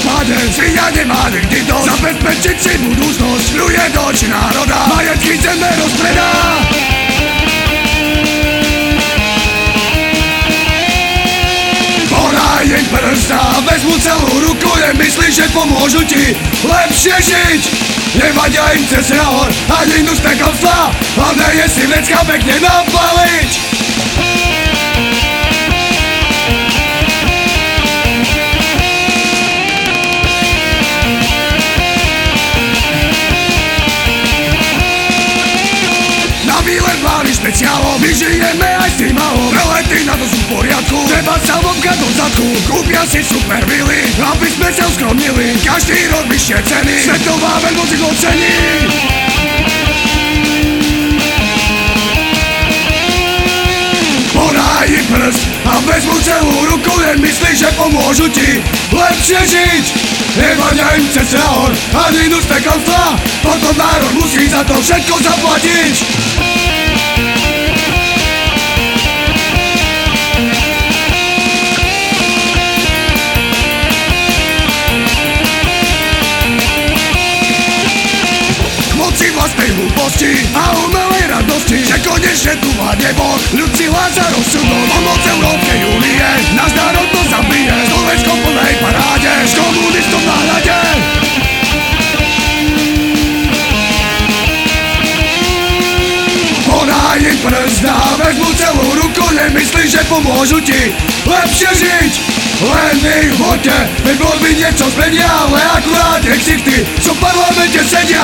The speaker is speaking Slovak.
páde Svinia nemá nikdy dosť Zabezpečiť si budúcnosť Ľuje do oči národa. Majetky zeme rozpredá. Podaj im prsta Vezmu celú ruku Nemyslíš, že pomôžu ti Lepšie žiť. Nevadia im cez hor Ani z pekelstva Hlavné je si vecka pekne napaliť špeciálom My žijeme aj s tým malom Prelety na to sú v poriadku Treba sa vomkať do zadku. Kúpia si super vily Aby sme sa skromnili Každý rok vyššie ceny Svetová veľmoc Podaj im prst a vezmu celú ruku Len myslíš, že pomôžu ti lepšie žiť. Nevadia im cez hor ani nus pekelstva Potom národ musí za to všetko zaplatiť hlúposti a umelej radosti Že konečne tu vládne Boh Ľud si hlása rozsudok Pomoc Európskej únie. Náš národ to zabije Slovensko plnej paráde S komunistom na rade Podaj im prst vezmu celú ruku Nemyslíš, že pomôžu ti. Lepšie žiť len ich voďte, veď voľby niečo zmenia Ale akurát exichty, čo v parlamente sedia